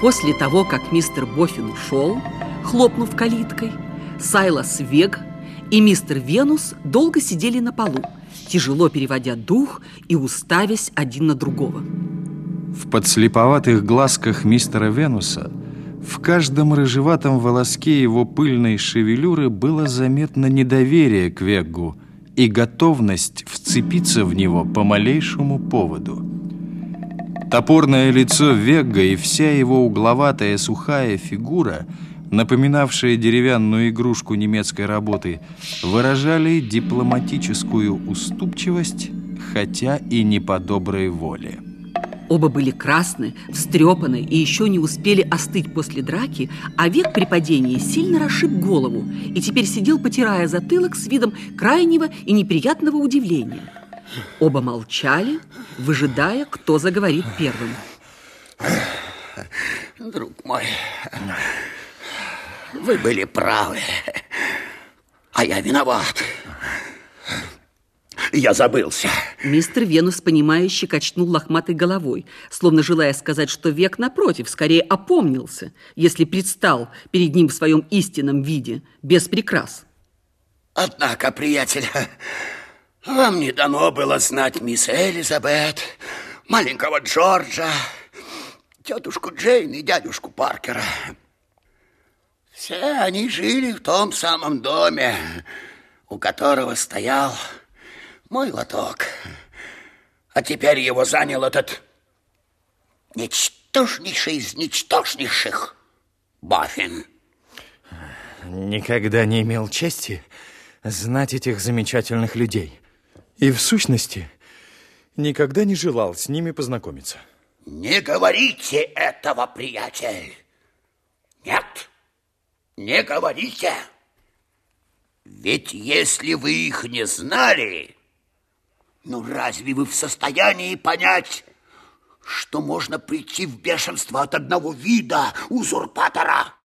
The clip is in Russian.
После того, как мистер Боффин ушел, хлопнув калиткой, Сайлас Вег и мистер Венус долго сидели на полу, тяжело переводя дух и уставясь один на другого. В подслеповатых глазках мистера Венуса в каждом рыжеватом волоске его пыльной шевелюры было заметно недоверие к Веггу и готовность вцепиться в него по малейшему поводу. Топорное лицо Вегга и вся его угловатая сухая фигура, напоминавшая деревянную игрушку немецкой работы, выражали дипломатическую уступчивость, хотя и не по доброй воле. Оба были красны, встрепаны и еще не успели остыть после драки, а век при падении сильно расшиб голову и теперь сидел, потирая затылок с видом крайнего и неприятного удивления. Оба молчали, выжидая, кто заговорит первым. Друг мой, вы были правы, а я виноват. Я забылся. Мистер Венус, понимающе качнул лохматой головой, словно желая сказать, что век напротив скорее опомнился, если предстал перед ним в своем истинном виде, без прикрас. Однако, приятель, вам не дано было знать мисс Элизабет, маленького Джорджа, тетушку Джейн и дядюшку Паркера. Все они жили в том самом доме, у которого стоял мой лоток. А теперь его занял этот ничтожнейший из ничтожнейших Баффин. Никогда не имел чести знать этих замечательных людей. И в сущности, никогда не желал с ними познакомиться. Не говорите этого, приятель. Нет, не говорите. Ведь если вы их не знали, ну разве вы в состоянии понять, что можно прийти в бешенство от одного вида узурпатора?